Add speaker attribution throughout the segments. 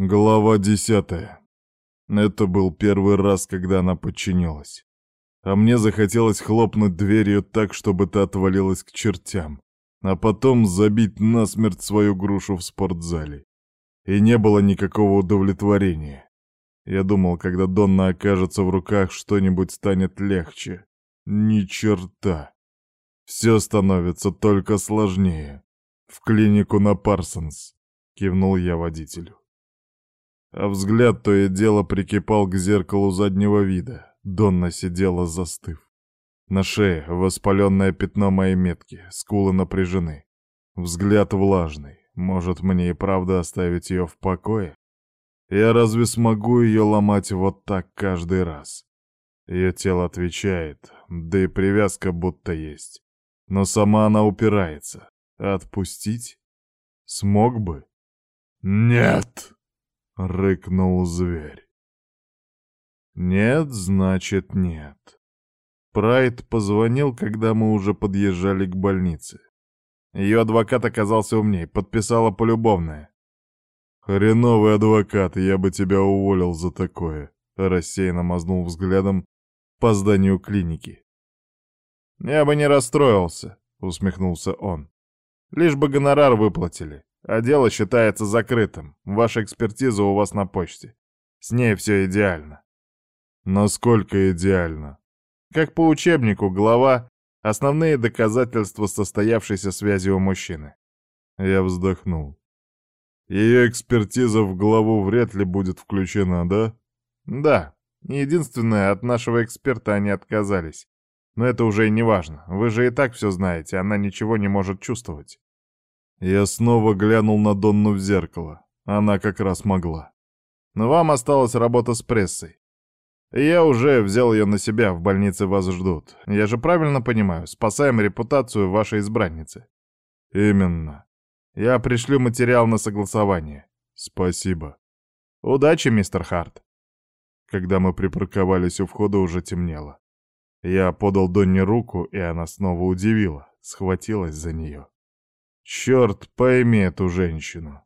Speaker 1: Глава десятая. Это был первый раз, когда она подчинилась. А мне захотелось хлопнуть дверью так, чтобы та отвалилась к чертям, а потом забить насмерть свою грушу в спортзале. И не было никакого удовлетворения. Я думал, когда Донна окажется в руках, что-нибудь станет легче. Ни черта. Все становится только сложнее. В клинику на Парсонс, кивнул я водителю а взгляд то и дело прикипал к зеркалу заднего вида. Донна сидела застыв. На шее воспаленное пятно моей метки, скулы напряжены. Взгляд влажный. Может, мне и правда оставить ее в покое? Я разве смогу ее ломать вот так каждый раз? Ее тело отвечает, да и привязка будто есть. Но сама она упирается. Отпустить? Смог бы? Нет! — рыкнул зверь. «Нет, значит, нет». Прайд позвонил, когда мы уже подъезжали к больнице. Ее адвокат оказался умней, подписала полюбовное. «Хреновый адвокат, я бы тебя уволил за такое», — рассеянно мазнул взглядом по зданию клиники. «Я бы не расстроился», — усмехнулся он. «Лишь бы гонорар выплатили. А дело считается закрытым. Ваша экспертиза у вас на почте. С ней все идеально. Насколько идеально? Как по учебнику, глава «Основные доказательства состоявшейся связи у мужчины». Я вздохнул. Ее экспертиза в главу вряд ли будет включена, да? Да. Единственное, от нашего эксперта они отказались. Но это уже и не важно. Вы же и так все знаете, она ничего не может чувствовать. Я снова глянул на Донну в зеркало. Она как раз могла. Но вам осталась работа с прессой. я уже взял ее на себя, в больнице вас ждут. Я же правильно понимаю, спасаем репутацию вашей избранницы. Именно. Я пришлю материал на согласование. Спасибо. Удачи, мистер Харт. Когда мы припарковались у входа, уже темнело. Я подал Донне руку, и она снова удивила, схватилась за нее. Черт пойми эту женщину.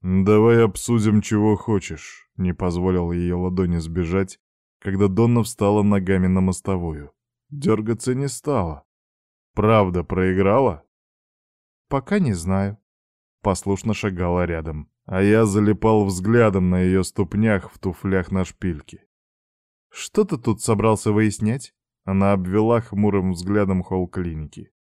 Speaker 1: «Давай обсудим, чего хочешь», — не позволил ее ладони сбежать, когда Донна встала ногами на мостовую. Дергаться не стала. «Правда проиграла?» «Пока не знаю». Послушно шагала рядом, а я залипал взглядом на ее ступнях в туфлях на шпильке. «Что ты тут собрался выяснять?» Она обвела хмурым взглядом холл клиники.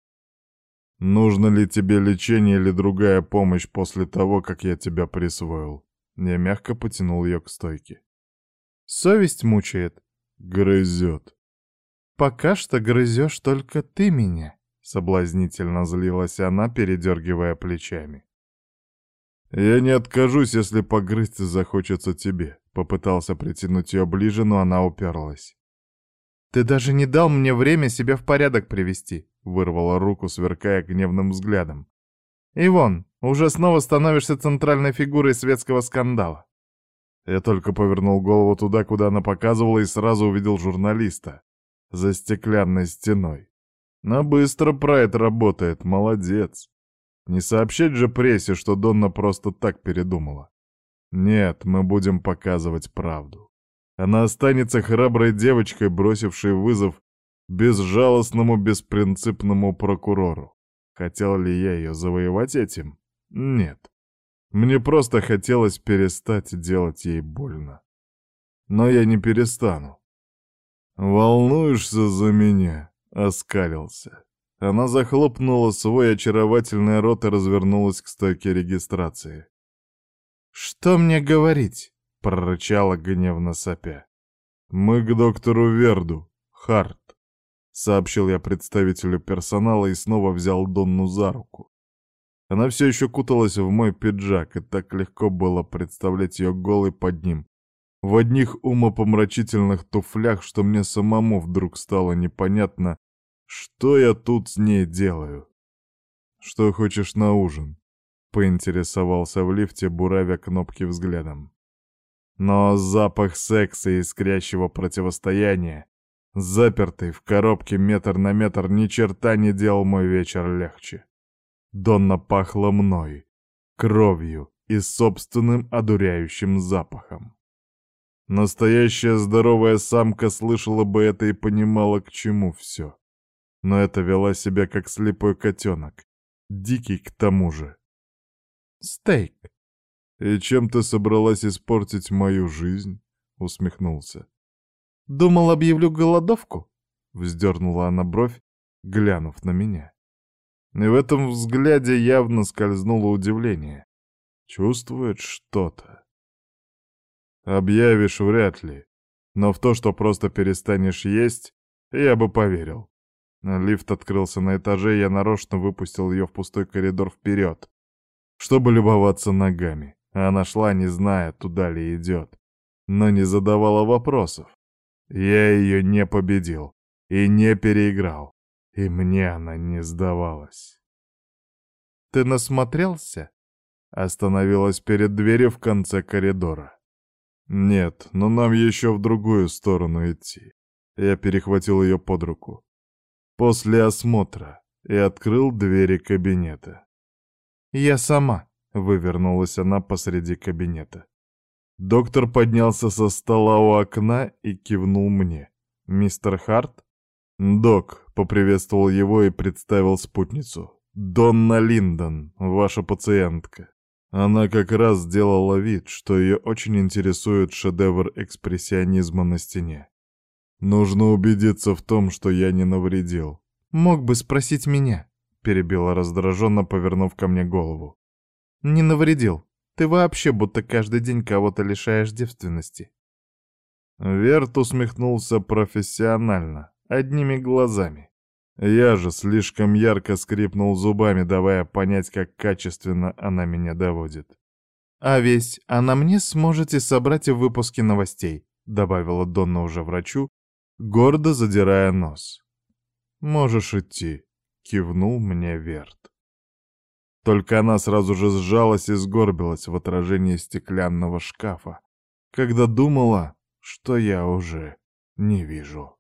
Speaker 1: Нужно ли тебе лечение или другая помощь после того, как я тебя присвоил? Я мягко потянул ее к стойке. Совесть мучает. Грызет. Пока что грызешь только ты меня. Соблазнительно злилась она, передергивая плечами. «Я не откажусь, если погрызть захочется тебе», — попытался притянуть ее ближе, но она уперлась. «Ты даже не дал мне время себя в порядок привести», — вырвала руку, сверкая гневным взглядом. «Ивон, уже снова становишься центральной фигурой светского скандала». Я только повернул голову туда, куда она показывала, и сразу увидел журналиста за стеклянной стеной. Но быстро Прайд работает, молодец. Не сообщать же прессе, что Донна просто так передумала. Нет, мы будем показывать правду. Она останется храброй девочкой, бросившей вызов безжалостному, беспринципному прокурору. Хотел ли я ее завоевать этим? Нет. Мне просто хотелось перестать делать ей больно. Но я не перестану. «Волнуешься за меня?» — оскалился. Она захлопнула свой очаровательный рот и развернулась к стойке регистрации. «Что мне говорить?» — прорычала гневно сопя. «Мы к доктору Верду, Харт», — сообщил я представителю персонала и снова взял Донну за руку. Она все еще куталась в мой пиджак, и так легко было представлять ее голой под ним, в одних умопомрачительных туфлях, что мне самому вдруг стало непонятно, что я тут с ней делаю. «Что хочешь на ужин?» — поинтересовался в лифте, буравя кнопки взглядом. Но запах секса и искрящего противостояния, запертый в коробке метр на метр, ни черта не делал мой вечер легче. Донна пахла мной, кровью и собственным одуряющим запахом. Настоящая здоровая самка слышала бы это и понимала, к чему все. Но это вела себя как слепой котенок. Дикий к тому же. «Стейк!» «И чем ты собралась испортить мою жизнь?» — усмехнулся. «Думал, объявлю голодовку?» — вздернула она бровь, глянув на меня. И в этом взгляде явно скользнуло удивление. Чувствует что-то. Объявишь вряд ли, но в то, что просто перестанешь есть, я бы поверил. Лифт открылся на этаже, и я нарочно выпустил ее в пустой коридор вперед, чтобы любоваться ногами. Она шла, не зная, туда ли идет, но не задавала вопросов. Я ее не победил и не переиграл, и мне она не сдавалась. «Ты насмотрелся?» Остановилась перед дверью в конце коридора. «Нет, но нам еще в другую сторону идти». Я перехватил ее под руку. После осмотра и открыл двери кабинета. «Я сама», — вывернулась она посреди кабинета. Доктор поднялся со стола у окна и кивнул мне. «Мистер Харт?» «Док», — поприветствовал его и представил спутницу. «Донна Линдон, ваша пациентка». Она как раз сделала вид, что ее очень интересует шедевр экспрессионизма на стене. Нужно убедиться в том, что я не навредил. «Мог бы спросить меня», — перебила раздраженно, повернув ко мне голову. «Не навредил. Ты вообще будто каждый день кого-то лишаешь девственности». Верт усмехнулся профессионально, одними глазами. Я же слишком ярко скрипнул зубами, давая понять, как качественно она меня доводит. «А весь, а на мне сможете собрать в выпуске новостей», — добавила Донна уже врачу, гордо задирая нос. «Можешь идти», — кивнул мне Верт. Только она сразу же сжалась и сгорбилась в отражении стеклянного шкафа, когда думала, что я уже не вижу.